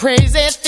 crazy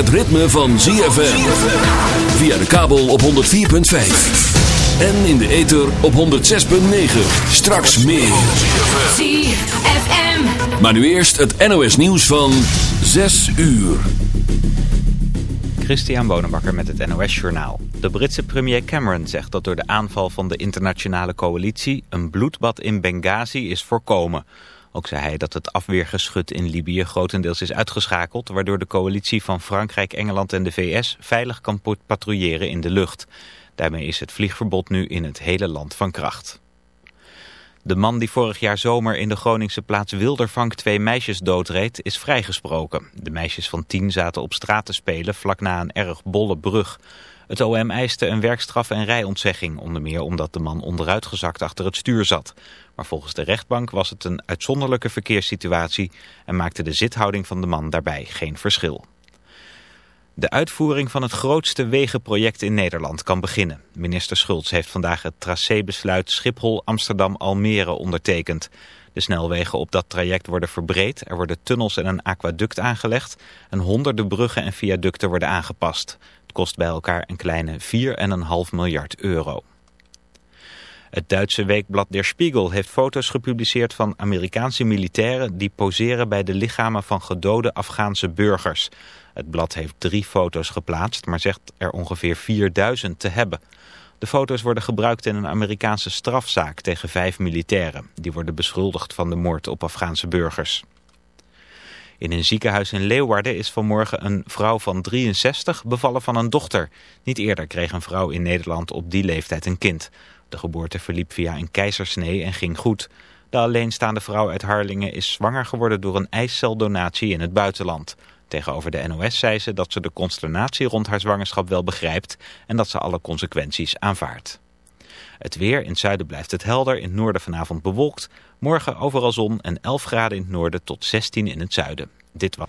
het ritme van ZFM. Via de kabel op 104.5. En in de ether op 106.9. Straks meer. ZFM. Maar nu eerst het NOS nieuws van 6 uur. Christian Bonenbakker met het NOS Journaal. De Britse premier Cameron zegt dat door de aanval van de internationale coalitie... een bloedbad in Benghazi is voorkomen. Ook zei hij dat het afweergeschut in Libië grotendeels is uitgeschakeld... waardoor de coalitie van Frankrijk, Engeland en de VS veilig kan patrouilleren in de lucht. Daarmee is het vliegverbod nu in het hele land van kracht. De man die vorig jaar zomer in de Groningse plaats Wildervank twee meisjes doodreed, is vrijgesproken. De meisjes van tien zaten op straat te spelen vlak na een erg bolle brug. Het OM eiste een werkstraf en rijontzegging, onder meer omdat de man onderuitgezakt achter het stuur zat. Maar volgens de rechtbank was het een uitzonderlijke verkeerssituatie en maakte de zithouding van de man daarbij geen verschil. De uitvoering van het grootste wegenproject in Nederland kan beginnen. Minister Schultz heeft vandaag het tracébesluit Schiphol-Amsterdam-Almere ondertekend. De snelwegen op dat traject worden verbreed, er worden tunnels en een aquaduct aangelegd... en honderden bruggen en viaducten worden aangepast. Het kost bij elkaar een kleine 4,5 miljard euro. Het Duitse weekblad Der Spiegel heeft foto's gepubliceerd van Amerikaanse militairen die poseren bij de lichamen van gedode Afghaanse burgers. Het blad heeft drie foto's geplaatst, maar zegt er ongeveer 4000 te hebben. De foto's worden gebruikt in een Amerikaanse strafzaak tegen vijf militairen. Die worden beschuldigd van de moord op Afghaanse burgers. In een ziekenhuis in Leeuwarden is vanmorgen een vrouw van 63 bevallen van een dochter. Niet eerder kreeg een vrouw in Nederland op die leeftijd een kind. De geboorte verliep via een keizersnee en ging goed. De alleenstaande vrouw uit Harlingen is zwanger geworden door een eicel-donatie in het buitenland. Tegenover de NOS zei ze dat ze de consternatie rond haar zwangerschap wel begrijpt en dat ze alle consequenties aanvaardt. Het weer, in het zuiden blijft het helder, in het noorden vanavond bewolkt. Morgen overal zon en 11 graden in het noorden tot 16 in het zuiden. Dit was...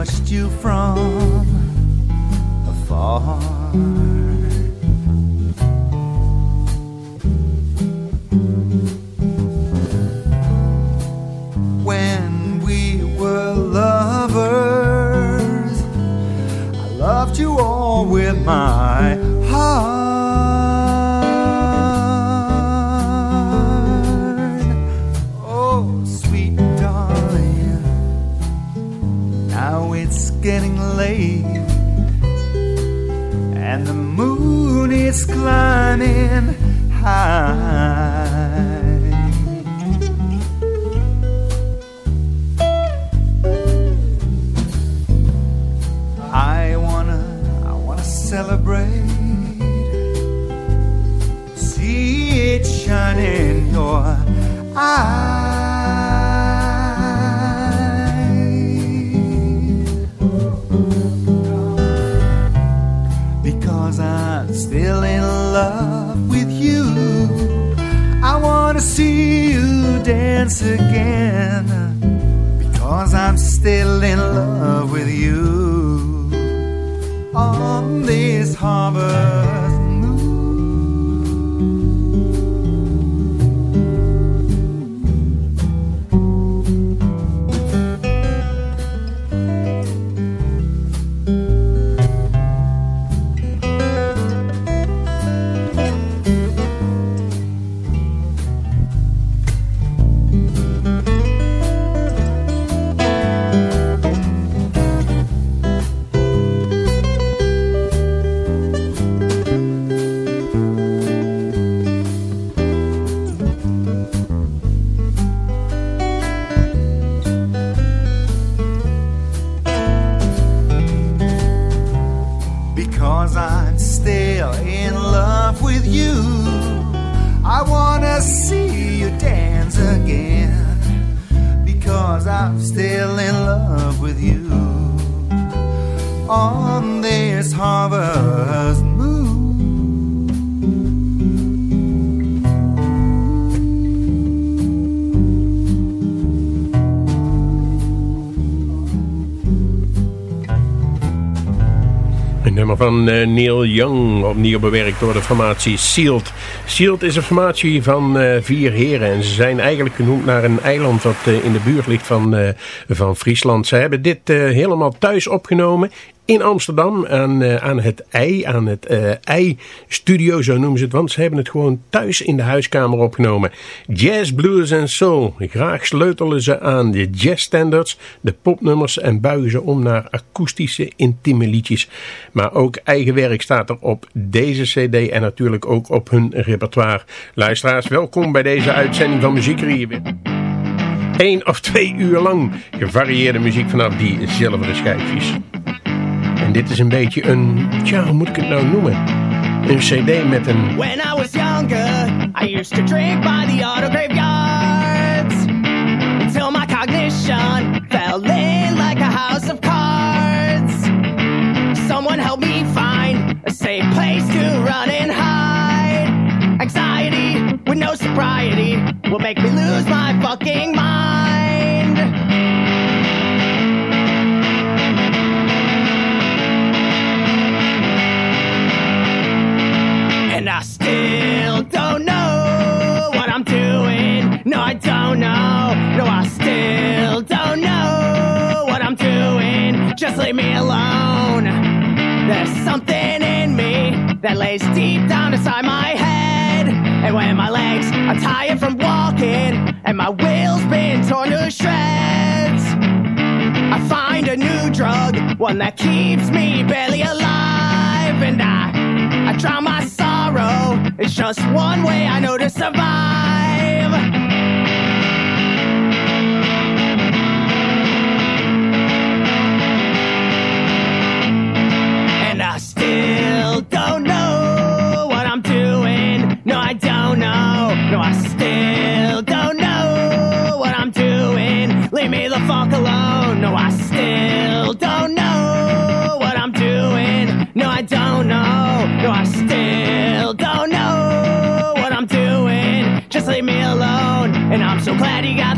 watched you from afar. Van eh, Neil Young, opnieuw bewerkt door de formatie Sealed. Sealed is een formatie van eh, vier heren en ze zijn eigenlijk genoemd naar een eiland dat eh, in de buurt ligt van, van Friesland. Ze hebben dit helemaal thuis opgenomen in Amsterdam aan, eh, aan het ei, aan het eh ei-studio, zo noemen ze het. Want ze hebben het gewoon thuis in de huiskamer opgenomen. Jazz, blues en soul. Graag sleutelen ze aan de jazzstandards, de popnummers en buigen ze om naar akoestische, intieme liedjes. Maar ook eigen werk staat er op deze cd en natuurlijk ook op hun repertoire. Luisteraars, welkom bij deze uitzending van Muziek weer. Eén of twee uur lang gevarieerde muziek vanaf die zilveren schijfjes. En dit is een beetje een, tja, hoe moet ik het nou noemen? Een cd met een, When I was younger, I used to drink by the auto graveyards until my cognition fell in like a house of cards. Someone help me find a safe place to run and hide. Anxiety with no sobriety will make me lose my fucking mind. Leave me alone. There's something in me that lays deep down inside my head. And when my legs are tired from walking and my will's been torn to shreds, I find a new drug, one that keeps me barely alive. And I, I drown my sorrow. It's just one way I know to survive.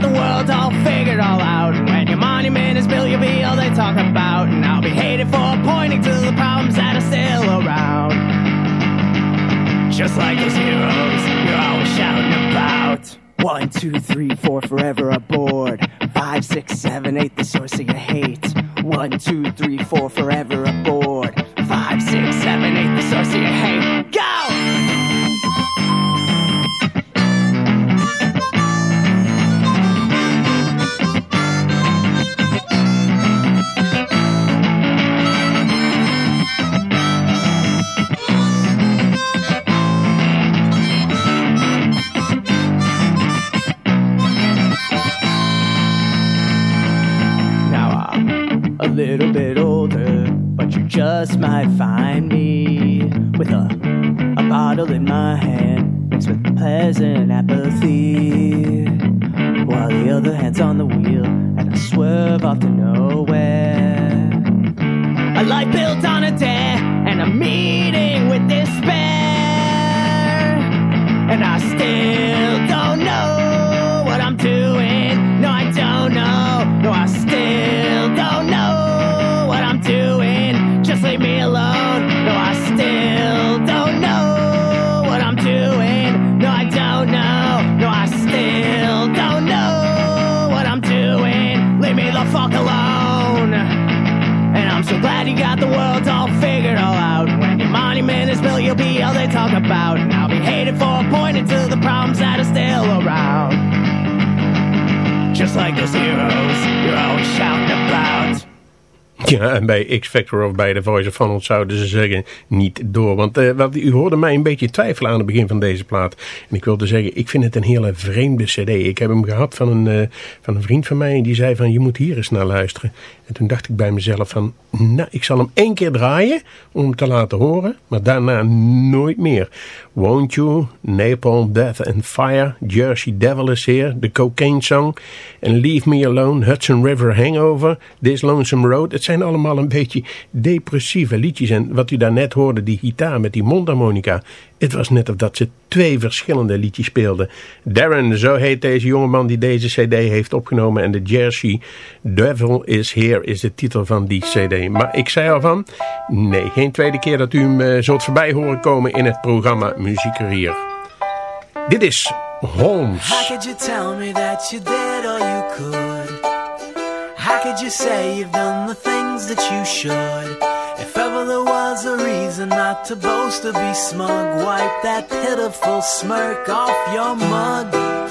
The world all figured all out. And when your monument is built, you'll be all they talk about. And I'll be hated for pointing to the problems that are still around. Just like those heroes you're always shouting about. One, two, three, four, forever aboard. Five, six, seven, eight, the source of your hate. One, two, three, four, forever aboard. Just might find me with a, a bottle in my hand, mixed with pleasant apathy, while the other hand's on the wheel, and I swerve off to nowhere. A life built on a dare, and a meeting with despair. And I still about. And I'll be hated for pointing to the problems that are still around. Just like those heroes you're always shouting about. Ja, en bij X-Factor of bij The Voice of Holland zouden ze zeggen niet door. Want eh, wat, u hoorde mij een beetje twijfelen aan het begin van deze plaat. En ik wilde zeggen, ik vind het een hele vreemde cd. Ik heb hem gehad van een, eh, van een vriend van mij die zei van je moet hier eens naar luisteren. En toen dacht ik bij mezelf van, nou ik zal hem één keer draaien om hem te laten horen. Maar daarna nooit meer. Won't You, Napalm Death and Fire, Jersey Devil is Here, The Cocaine Song And Leave Me Alone, Hudson River Hangover, This Lonesome Road. Het zijn allemaal een beetje depressieve liedjes en wat u daarnet hoorde, die gitaar met die mondharmonica het was net of dat ze twee verschillende liedjes speelden. Darren, zo heet deze jongeman die deze cd heeft opgenomen. En de Jersey Devil is Here is de titel van die cd. Maar ik zei al van, nee, geen tweede keer dat u hem eh, zult voorbij horen komen in het programma Muziekerier. Dit is Holmes. How could you tell me that you did all you could? How could you say you've done the things that you should? If ever there was a reason not to boast or be smug, wipe that pitiful smirk off your mug.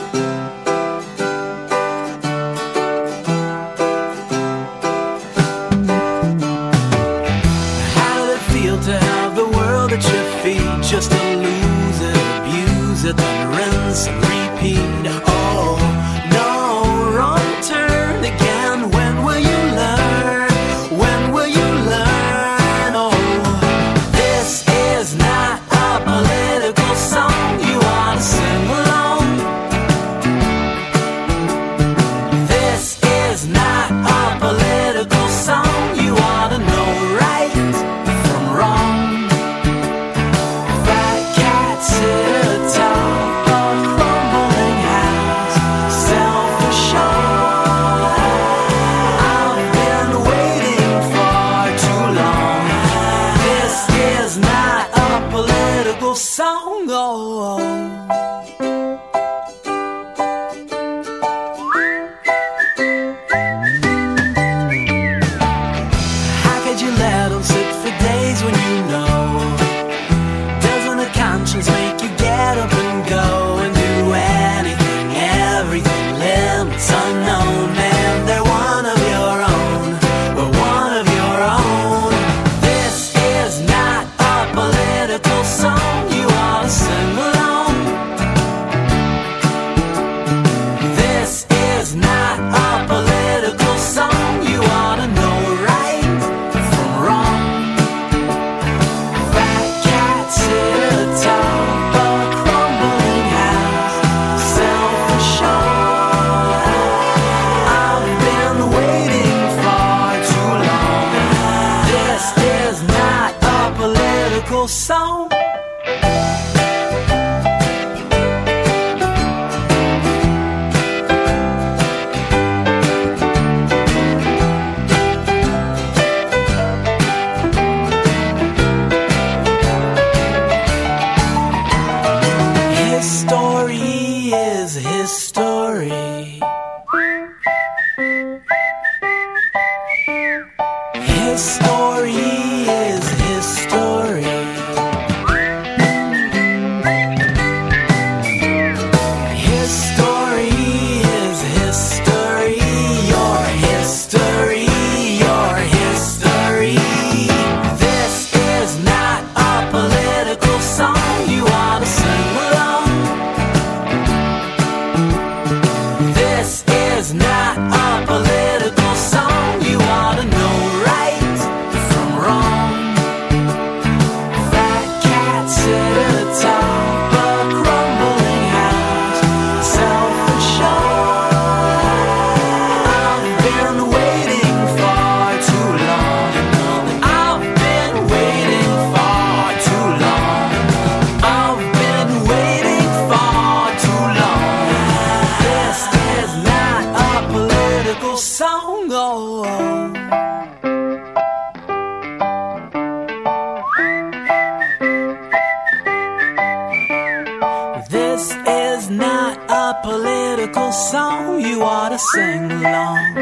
sing along.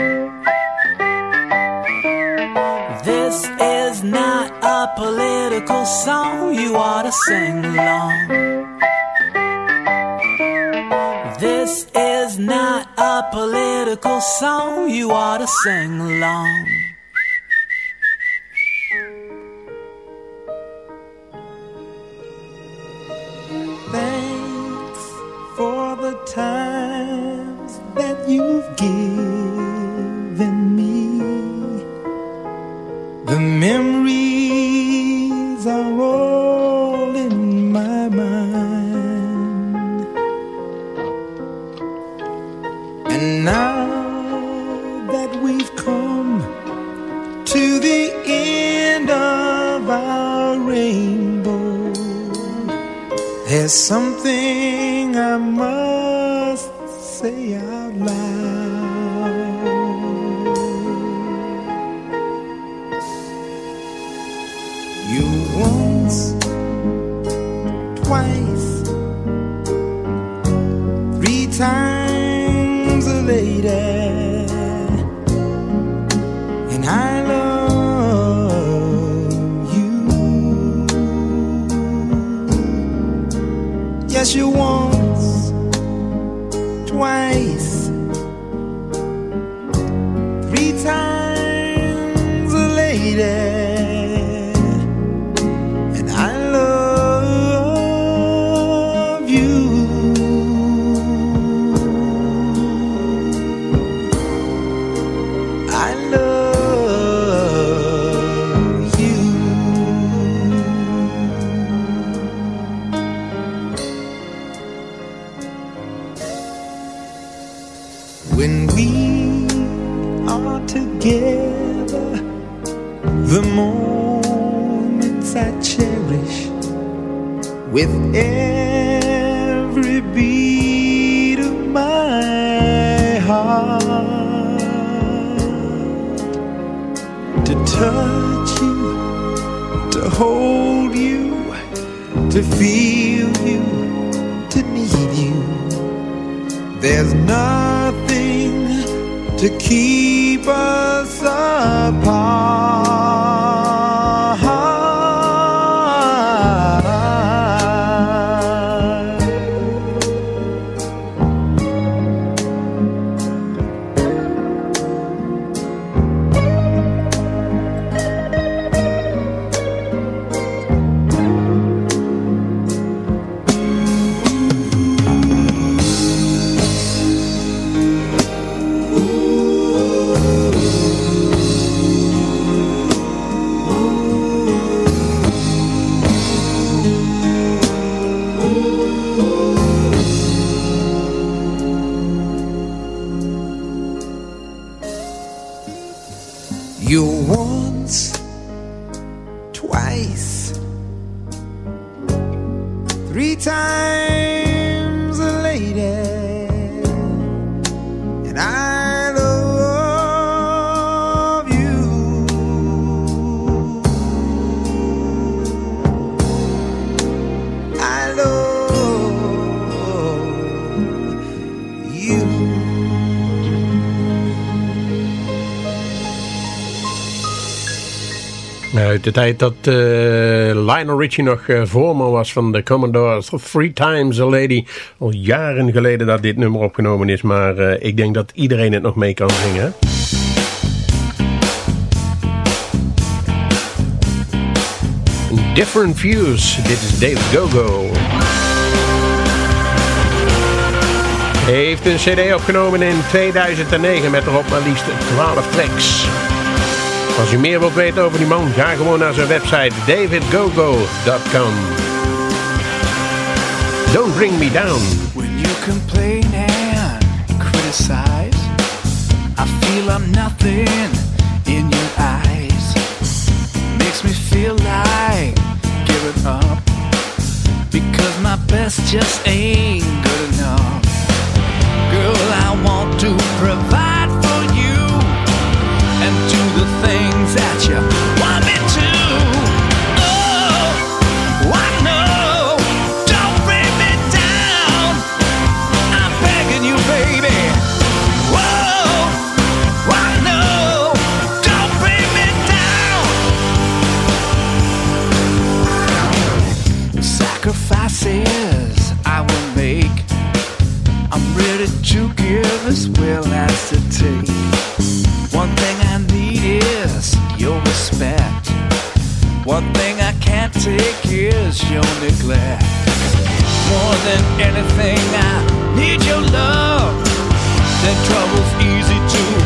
This is not a political song, you ought to sing along. This is not a political song, you ought to sing along. Three Uit de tijd dat eh, Lionel Richie nog eh, voorman was van de Commodores. Three Times a Lady. Al jaren geleden dat dit nummer opgenomen is. Maar eh, ik denk dat iedereen het nog mee kan zingen. Different Views. Dit is Dave Gogo. Heeft een cd opgenomen in 2009 met erop maar liefst 12 tracks. Als u meer wilt weten over die man, ga gewoon naar zijn website davidgogo.com. Don't Bring Me Down. When you complain and criticize, I feel I'm nothing in your eyes. Makes me feel like giving up because my best just ain't good enough. Girl, I want to provide things that you want me to. Oh, I. Don't bring me down. I'm begging you, baby. Whoa. Don't bring me down. Sacrifices I will make. I'm ready to give as well as to take. One thing is your neglect. More than anything, I need your love. Then trouble's easy to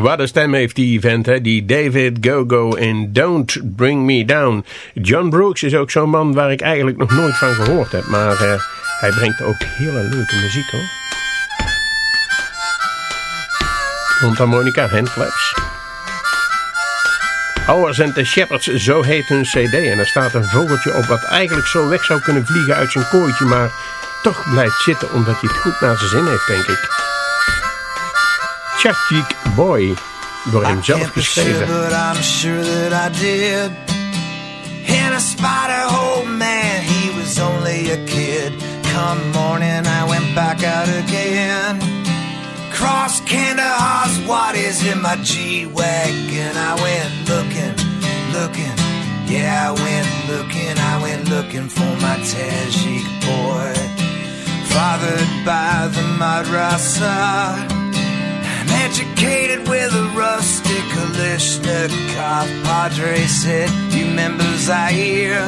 Wat een stem heeft die vent, hè? die David Go-Go in Don't Bring Me Down. John Brooks is ook zo'n man waar ik eigenlijk nog nooit van gehoord heb. Maar eh, hij brengt ook hele leuke muziek hoor. Mondharmonica, handclaps. Hours and the Shepherds, zo heet hun cd. En er staat een vogeltje op wat eigenlijk zo weg zou kunnen vliegen uit zijn kooitje. Maar toch blijft zitten omdat hij het goed naar zijn zin heeft, denk ik. Chachik Boy, door hem zelf can't be sure, geschreven. but I'm sure that I did. In a spider man, he was only a kid. Come morning, I went back out again. Cross Kandahar's what is in my G-Wagon. I went looking, looking. Yeah, I went looking, I went looking for my Tajik boy. Fathered by the madrasa. Educated with a rustic Kalashnikov. Padre said, You members I hear.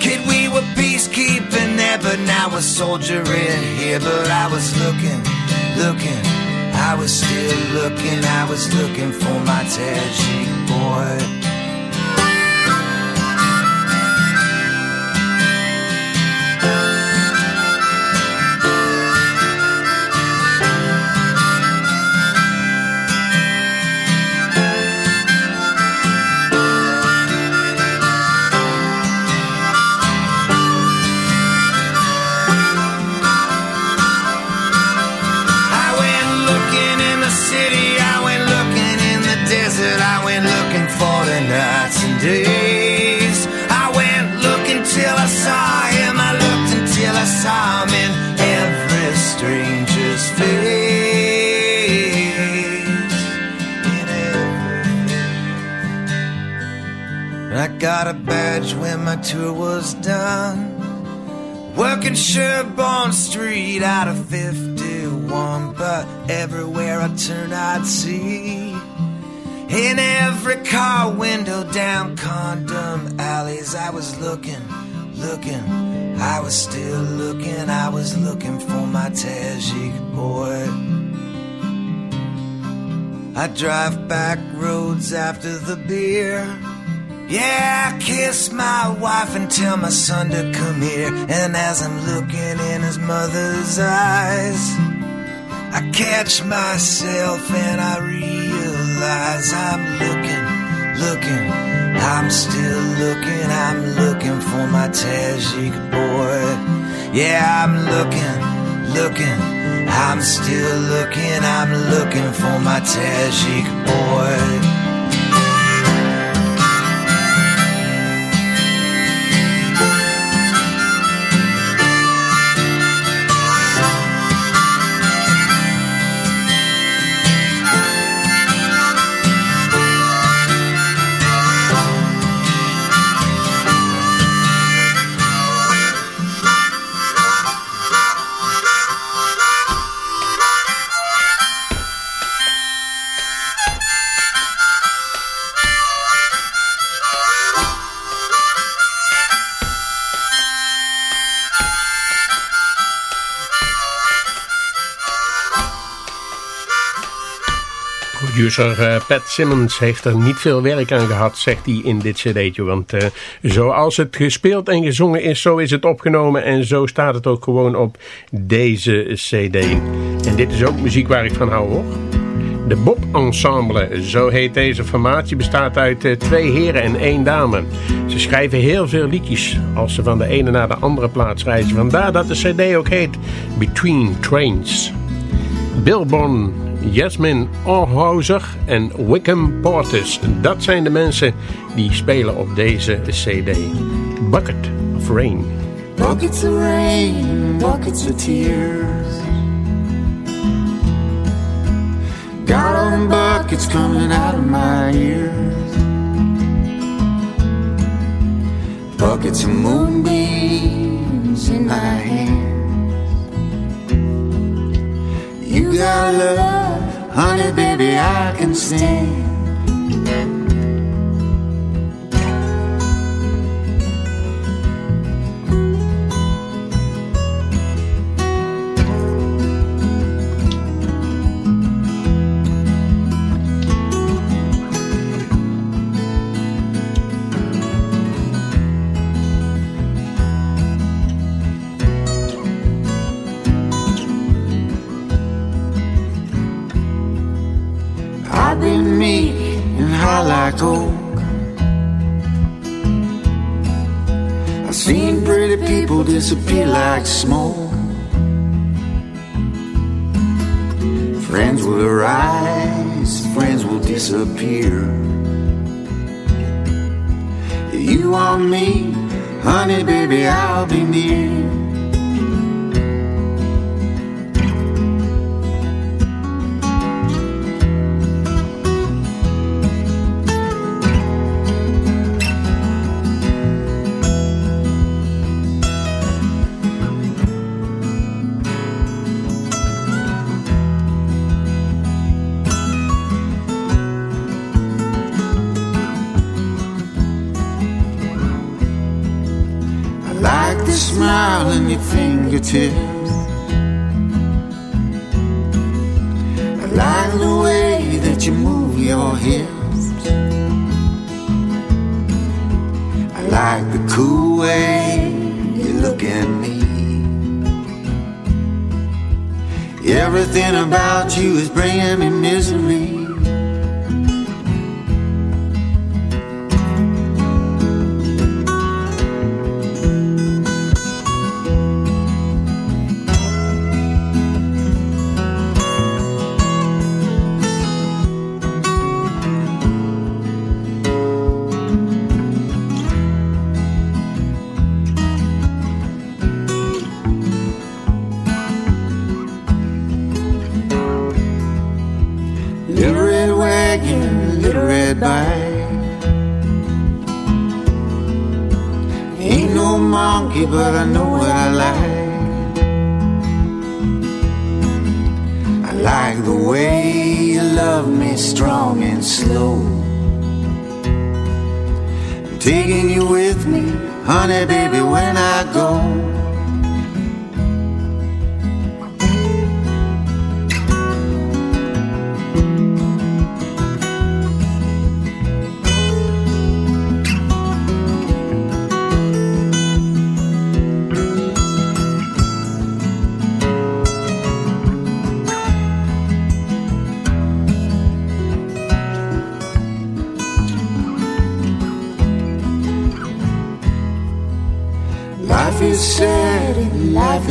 Kid, we were peacekeeping there, but now we're soldiering here. But I was looking, looking, I was still looking, I was looking for my Tajik boy. Days. I went looking till I saw him, I looked until I saw him in every stranger's face. I got a badge when my tour was done. Working Sherborne Street out of 51, but everywhere I turned I'd see. In every car window down condom alleys, I was looking, looking. I was still looking, I was looking for my Tajik boy. I drive back roads after the beer. Yeah, I kiss my wife and tell my son to come here. And as I'm looking in his mother's eyes, I catch myself and I realize I'm looking, looking. I'm still looking, I'm looking for my Tajik boy. Yeah, I'm looking, looking. I'm still looking, I'm looking for my Tajik boy. Producer eh, Pat Simmons heeft er niet veel werk aan gehad, zegt hij in dit cd'tje. Want eh, zoals het gespeeld en gezongen is, zo is het opgenomen. En zo staat het ook gewoon op deze cd. En dit is ook muziek waar ik van hou hoor. De Bob Ensemble, zo heet deze formatie, bestaat uit eh, twee heren en één dame. Ze schrijven heel veel liedjes als ze van de ene naar de andere plaats reizen. Vandaar dat de cd ook heet Between Trains. Bill Bon, Jasmine Orhauser en Wickham Portis. Dat zijn de mensen die spelen op deze cd. Bucket of Rain. Buckets of rain, buckets of tears. Got all them buckets coming out of my ears. Buckets of moonbeams in my hands. Got love, honey, baby, I can stand. Disappear like smoke. Friends will arise, friends will disappear. You want me, honey, baby, I'll be near. Fingertips. I like the way that you move your hips. I like the cool way you look at me. Everything about you is bringing me misery.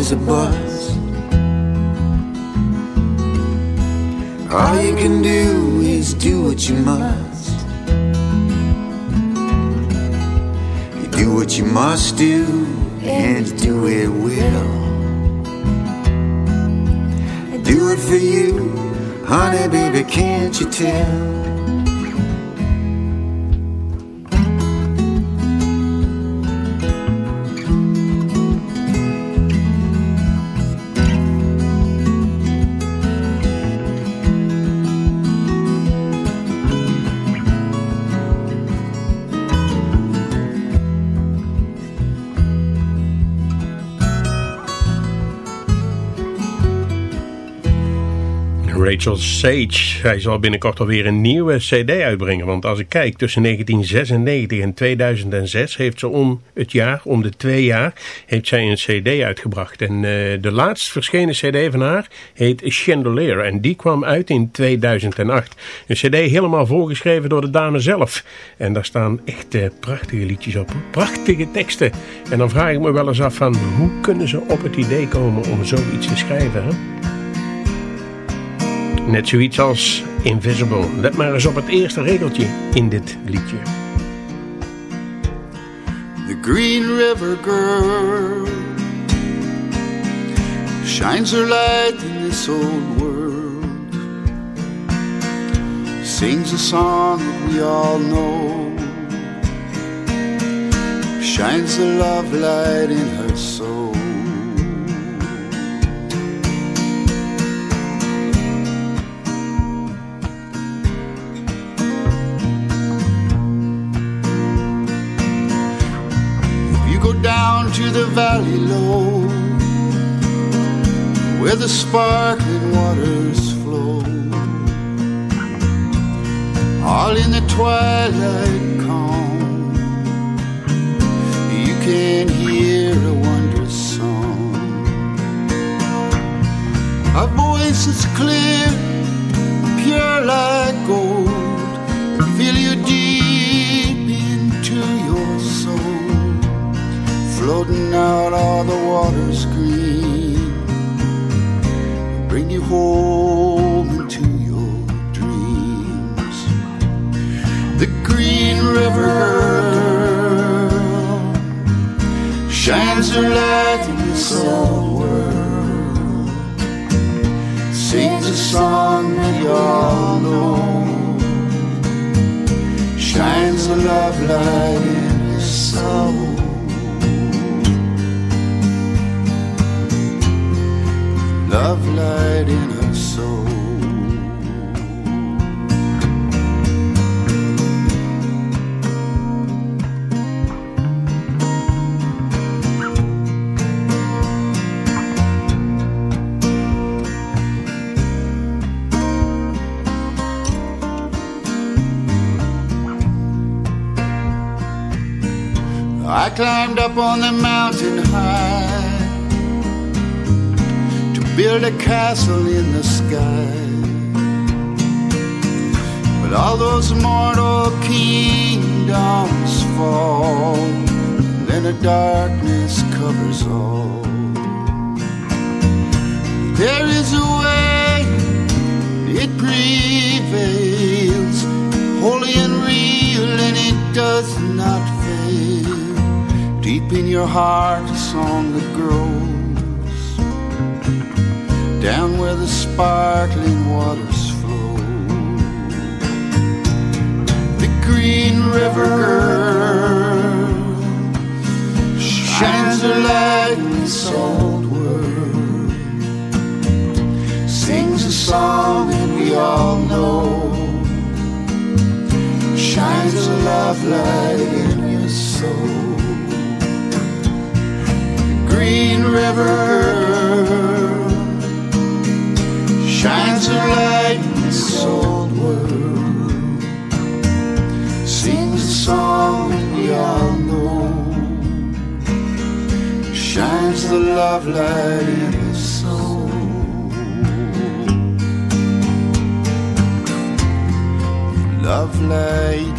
Is a buzz. All you can do is do what you must. You do what you must do, and do it well. Do it for you, honey, baby, can't you tell? Rachel Sage. Hij zal binnenkort alweer een nieuwe cd uitbrengen. Want als ik kijk, tussen 1996 en 2006 heeft ze om het jaar, om de twee jaar, heeft zij een cd uitgebracht. En eh, de laatst verschenen cd van haar heet Chandelier. En die kwam uit in 2008. Een cd helemaal voorgeschreven door de dame zelf. En daar staan echt prachtige liedjes op. Prachtige teksten. En dan vraag ik me wel eens af van, hoe kunnen ze op het idee komen om zoiets te schrijven, hè? Net zoiets als Invisible. Let maar eens op het eerste regeltje in dit liedje. The Green River Girl shines her light in this old world, sings a song that we all know, shines the love light in her soul. Valley low, where the sparkling waters flow, all in the twilight calm, you can hear a wondrous song. A voice is clear, pure like floating out all the waters green bring you home into your dreams. The green river shines her light in this old world. Sings a song that you all know shines a love light in his soul love light in her soul. I climbed up on the mountain high build a castle in the sky. But all those mortal kingdoms fall, then a darkness covers all. There is a way, it prevails, holy and real, and it does not fail. Deep in your heart, a song that grows down where the sparkling waters flow. The green river shines her light in this old world, sings a song that we all know, shines a love light in your soul. The green river shines a light in this old world. Sings a song that we all know. Shines the love light in his soul. Love light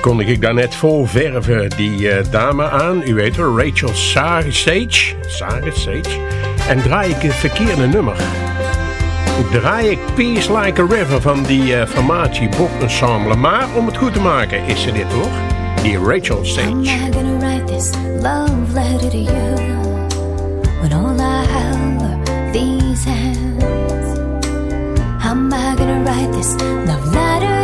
kondig ik daarnet vol verven die eh, dame aan. U weet wel, Rachel Sage. Sage, Sage. En draai ik het verkeerde nummer. Draai ik Peace Like a River van die eh, formatie Bob Ensemble. Maar om het goed te maken is ze dit hoor. Die Rachel Sage. Am I gonna write this love letter to you when all I have are these hands? How am I gonna write this love letter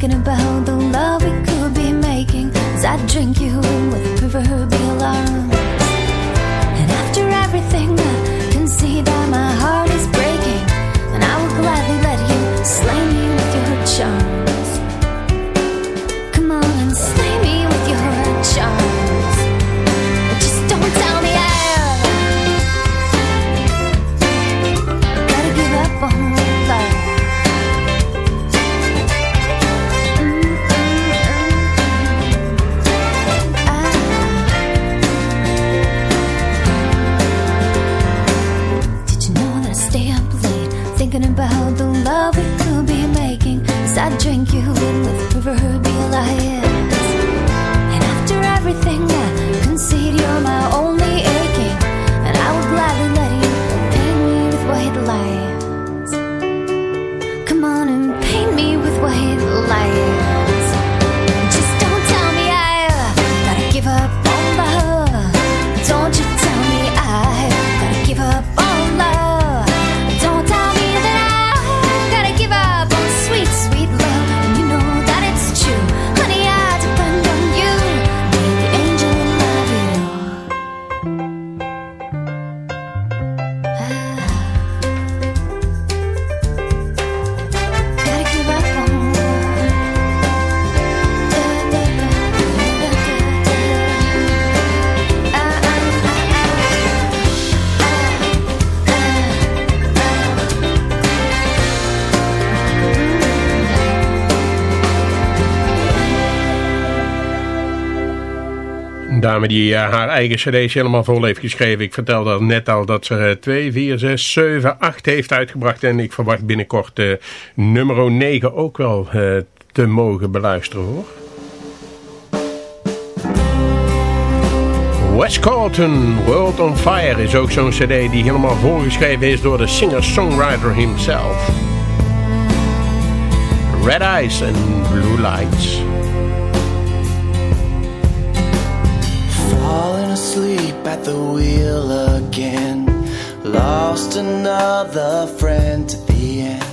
Thinking about the love we could be making. As I drink you dame die eh, haar eigen cd's helemaal vol heeft geschreven. Ik vertelde net al dat ze er 2, 4, 6, 7, 8 heeft uitgebracht. En ik verwacht binnenkort eh, nummer 9 ook wel eh, te mogen beluisteren hoor. Wes Carlton, World on Fire is ook zo'n cd die helemaal voorgeschreven is door de singer-songwriter himself. Red Eyes and Blue Lights. Asleep at the wheel again. Lost another friend to the end.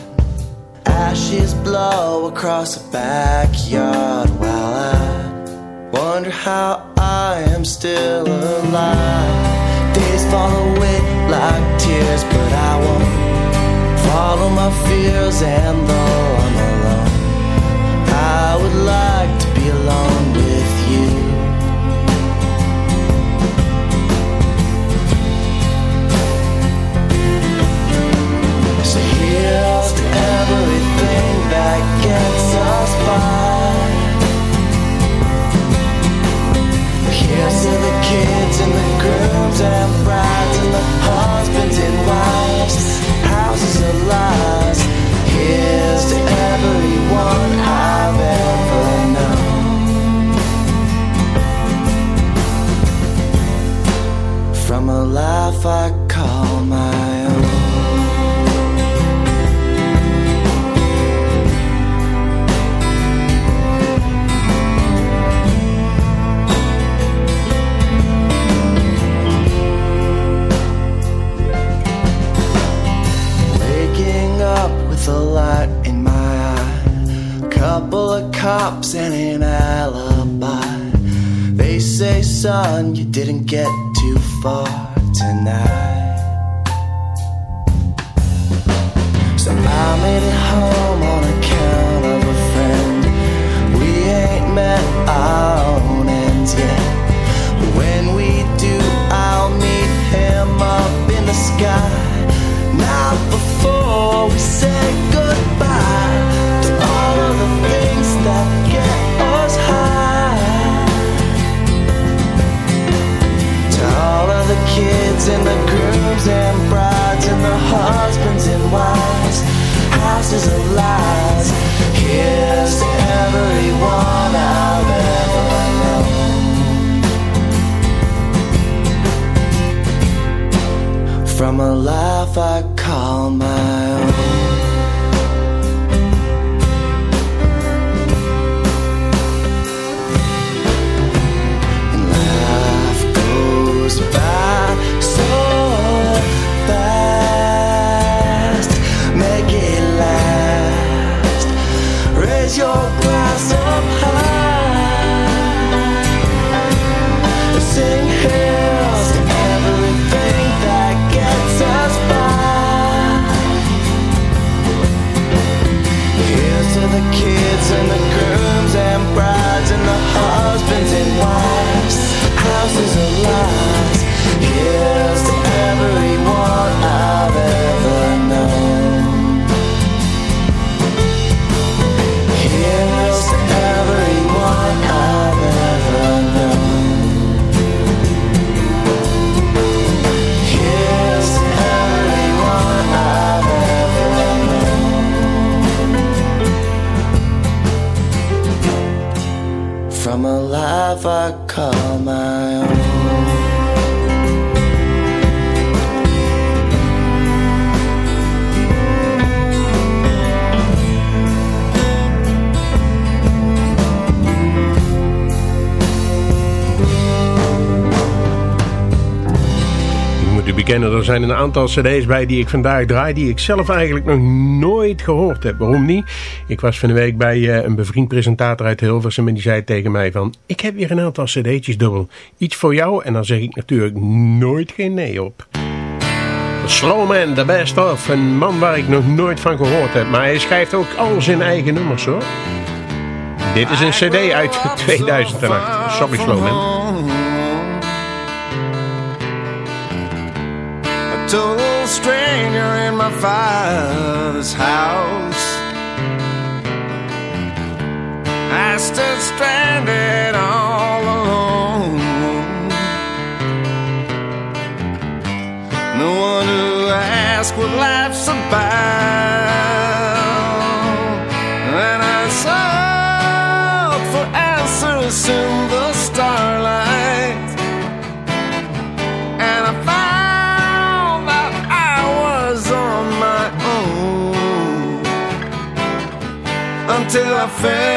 Ashes blow across the backyard while I wonder how I am still alive. Days fall away like tears, but I won't follow my fears. And though I'm alone, I would like to be alone To everything that gets us by. Here's to the kids and the grooms and brides and the husbands and wives, houses of lies. Here's to everyone I've ever known. From a life I light in my eye. Couple of cops and an alibi. They say, son, you didn't get too far tonight. So I made it home on account of a friend. We ain't met our own ends yet. When we do, I'll meet him up in the sky before we goodbye to all of the things that get us high. To all of the kids and the grooms and brides and the husbands and wives, houses of lies. Here's to everyone I've ever known. From a life I all my I call. Er zijn een aantal cd's bij die ik vandaag draai... die ik zelf eigenlijk nog nooit gehoord heb. Waarom niet? Ik was van de week bij eh, een bevriend presentator uit Hilversum... en die zei tegen mij van... ik heb hier een aantal cd'tjes dubbel. Iets voor jou? En dan zeg ik natuurlijk nooit geen nee op. Slowman, the best of. Een man waar ik nog nooit van gehoord heb. Maar hij schrijft ook al zijn eigen nummers hoor. Dit is een cd uit 2008. Sorry Slowman. total stranger in my father's house. I stood stranded all alone. No one to ask what life's about. fail.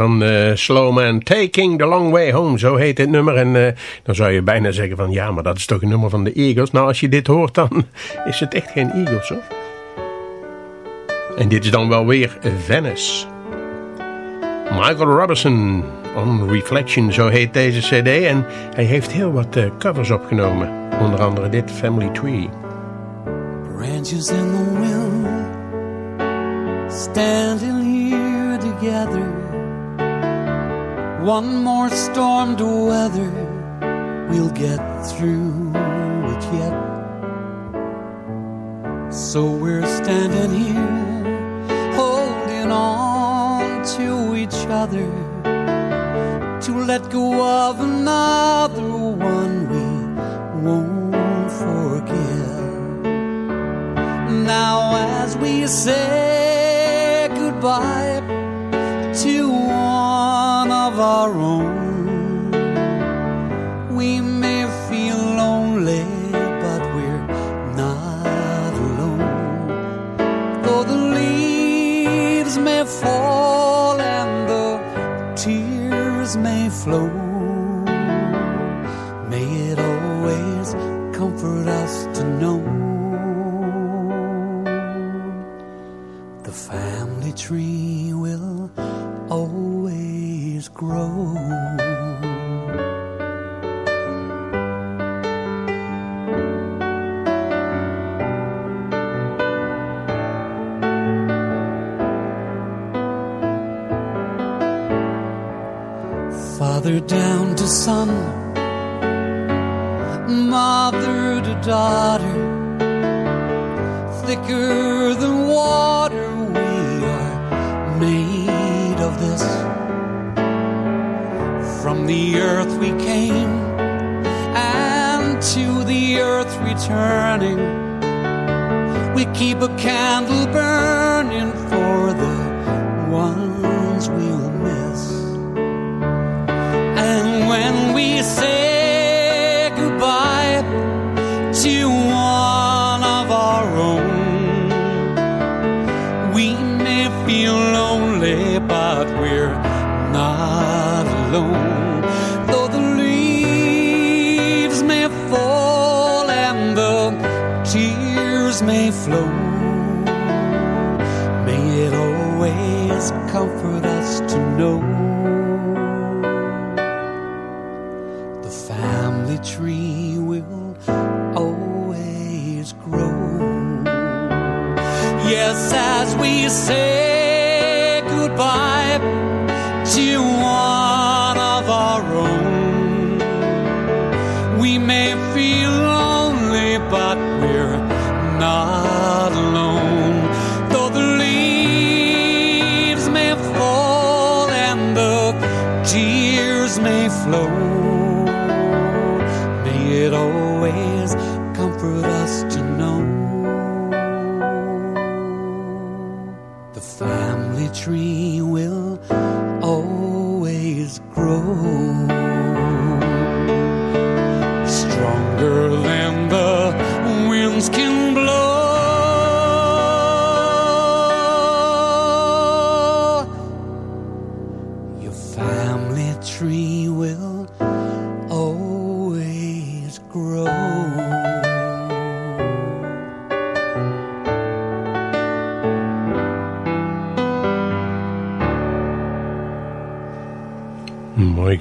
Van uh, Slowman. Taking the Long Way Home, zo heet dit nummer. En uh, dan zou je bijna zeggen van ja, maar dat is toch een nummer van de Eagles. Nou, als je dit hoort, dan is het echt geen Eagles hoor. En dit is dan wel weer Venice. Michael Robertson on Reflection, zo heet deze cd. En hij heeft heel wat uh, covers opgenomen. Onder andere dit Family Tree. Branches in the wind Standing here together One more storm to weather We'll get through it yet. So we're standing here Holding on to each other To let go of another one we won't forget. Now as we say goodbye our own, alone. Though the leaves may fall and the tears may flow, may it always comfort us to know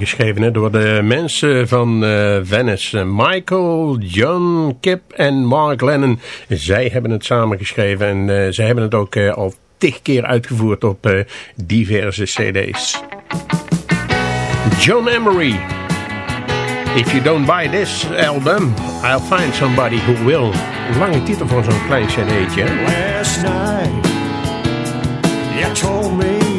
geschreven door de mensen van eh, Venice. Michael, John, Kip en Mark Lennon. Zij hebben het samen geschreven en eh, zij hebben het ook eh, al tig keer uitgevoerd op diverse cd's. John Emery. If you don't buy this album, I'll find somebody who will. Lange titel voor zo'n klein cd'tje. Last night, you told me